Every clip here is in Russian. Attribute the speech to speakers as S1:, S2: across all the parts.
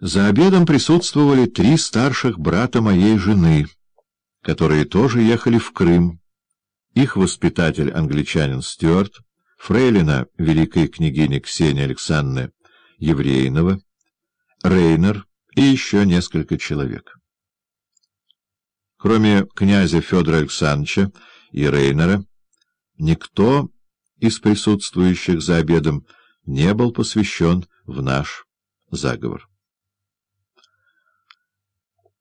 S1: За обедом присутствовали три старших брата моей жены, которые тоже ехали в Крым. Их воспитатель англичанин Стюарт, фрейлина великой княгини Ксения Александровны Еврейнова, Рейнер и еще несколько человек. Кроме князя Федора Александровича и Рейнера, никто из присутствующих за обедом не был посвящен в наш заговор.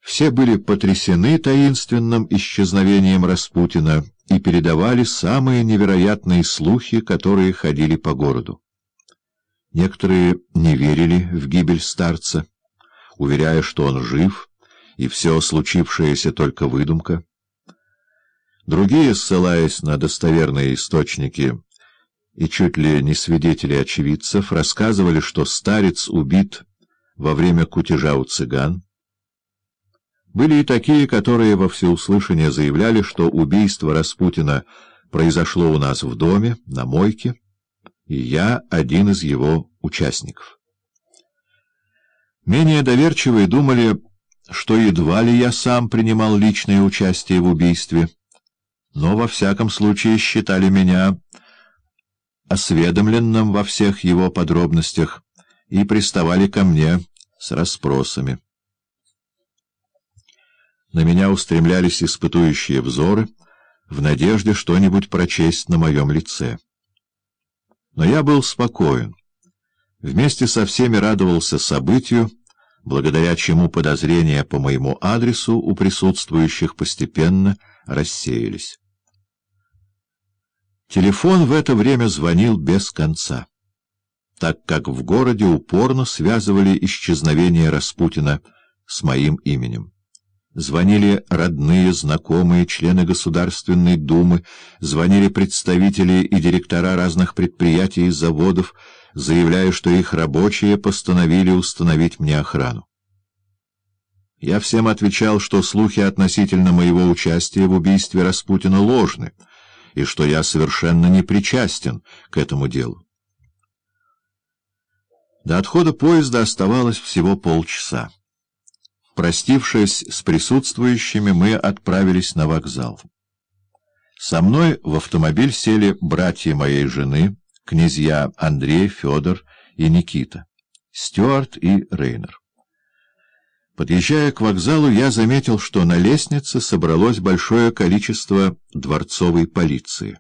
S1: Все были потрясены таинственным исчезновением Распутина и передавали самые невероятные слухи, которые ходили по городу. Некоторые не верили в гибель старца, уверяя, что он жив, и все случившееся только выдумка. Другие, ссылаясь на достоверные источники и чуть ли не свидетели очевидцев, рассказывали, что старец убит во время кутежа у цыган, были и такие, которые во всеуслышание заявляли, что убийство Распутина произошло у нас в доме, на мойке, и я один из его участников. Менее доверчивые думали, что едва ли я сам принимал личное участие в убийстве, но во всяком случае считали меня осведомленным во всех его подробностях и приставали ко мне с расспросами. На меня устремлялись испытующие взоры в надежде что-нибудь прочесть на моем лице. Но я был спокоен. Вместе со всеми радовался событию, благодаря чему подозрения по моему адресу у присутствующих постепенно рассеялись. Телефон в это время звонил без конца, так как в городе упорно связывали исчезновение Распутина с моим именем. Звонили родные, знакомые, члены Государственной Думы, звонили представители и директора разных предприятий и заводов, заявляя, что их рабочие постановили установить мне охрану. Я всем отвечал, что слухи относительно моего участия в убийстве Распутина ложны, и что я совершенно не причастен к этому делу. До отхода поезда оставалось всего полчаса. Простившись с присутствующими, мы отправились на вокзал. Со мной в автомобиль сели братья моей жены, князья Андрей, Федор и Никита, Стюарт и Рейнер. Подъезжая к вокзалу, я заметил, что на лестнице собралось большое количество дворцовой полиции.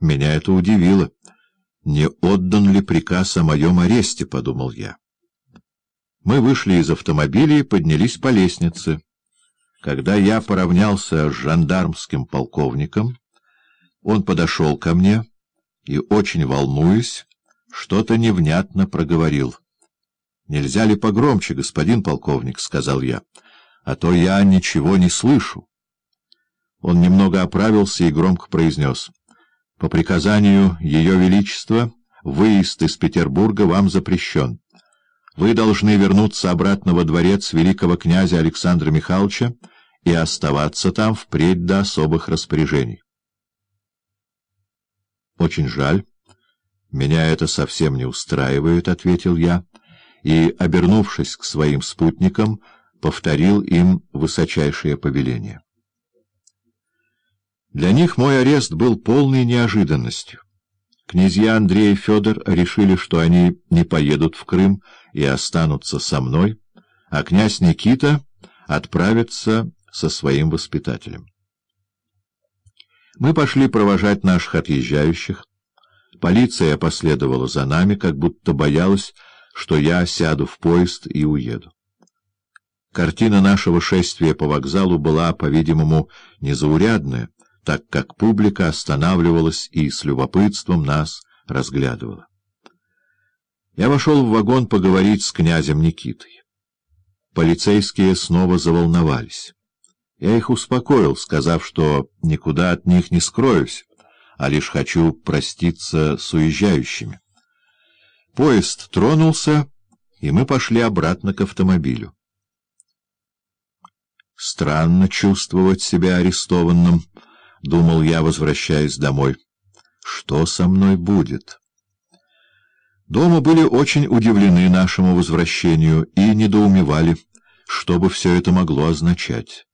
S1: Меня это удивило. Не отдан ли приказ о моем аресте, — подумал я. Мы вышли из автомобиля и поднялись по лестнице. Когда я поравнялся с жандармским полковником, он подошел ко мне и, очень волнуясь, что-то невнятно проговорил. — Нельзя ли погромче, господин полковник? — сказал я. — А то я ничего не слышу. Он немного оправился и громко произнес. — По приказанию Ее Величества выезд из Петербурга вам запрещен. Вы должны вернуться обратно во дворец великого князя Александра Михайловича и оставаться там впредь до особых распоряжений. «Очень жаль. Меня это совсем не устраивает», — ответил я, и, обернувшись к своим спутникам, повторил им высочайшее повеление. Для них мой арест был полной неожиданностью. Князья Андрей и Федор решили, что они не поедут в Крым и останутся со мной, а князь Никита отправится со своим воспитателем. Мы пошли провожать наших отъезжающих. Полиция последовала за нами, как будто боялась, что я сяду в поезд и уеду. Картина нашего шествия по вокзалу была, по-видимому, незаурядная, так как публика останавливалась и с любопытством нас разглядывала. Я вошел в вагон поговорить с князем Никитой. Полицейские снова заволновались. Я их успокоил, сказав, что никуда от них не скроюсь, а лишь хочу проститься с уезжающими. Поезд тронулся, и мы пошли обратно к автомобилю. Странно чувствовать себя арестованным —— думал я, возвращаясь домой. «Что со мной будет?» Дома были очень удивлены нашему возвращению и недоумевали, что бы все это могло означать.